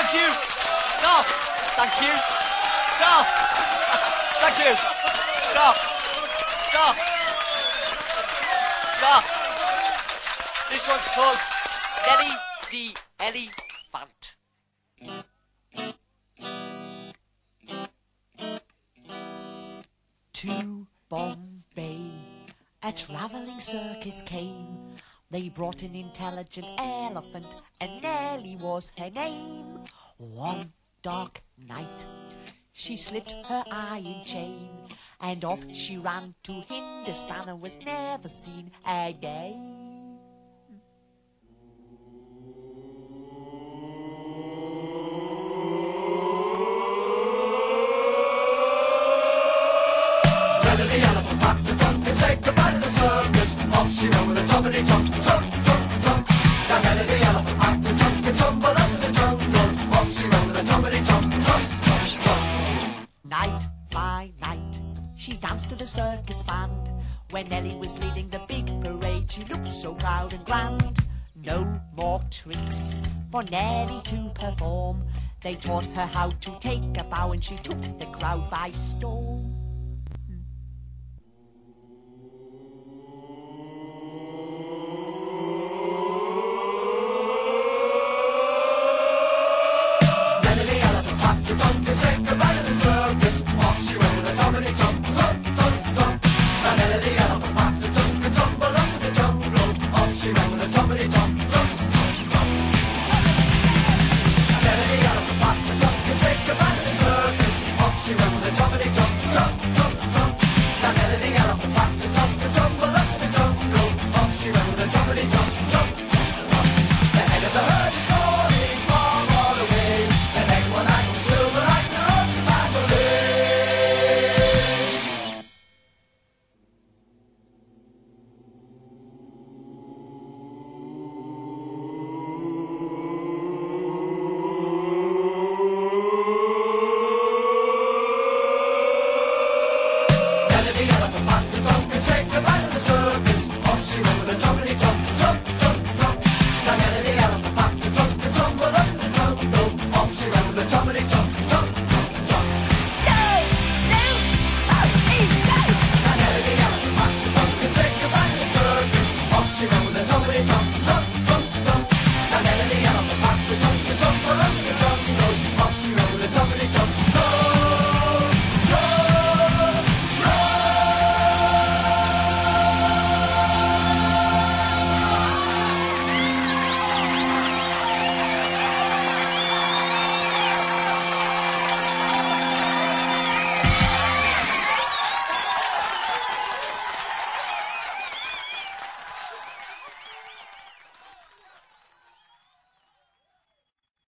Thank you. Stop. Thank you. Stop. Thank you. Stop. Stop. Stop. This one's called Nelly the Elephant. To Bombay, a travelling circus came. They brought an intelligent elephant, and Nellie was her name. One dark night, she slipped her iron chain, and off she ran to Hindustan and was never seen again. Chomp, chomp, chomp, chomp. Now Nelly the elephant packed a and tumbled up the jungle. Off she went with a chomp, chomp, chomp. Night by night, she danced to the circus band. When Nellie was leading the big parade, she looked so proud and grand. No more tricks for Nellie to perform. They taught her how to take a bow, and she took the crowd by storm.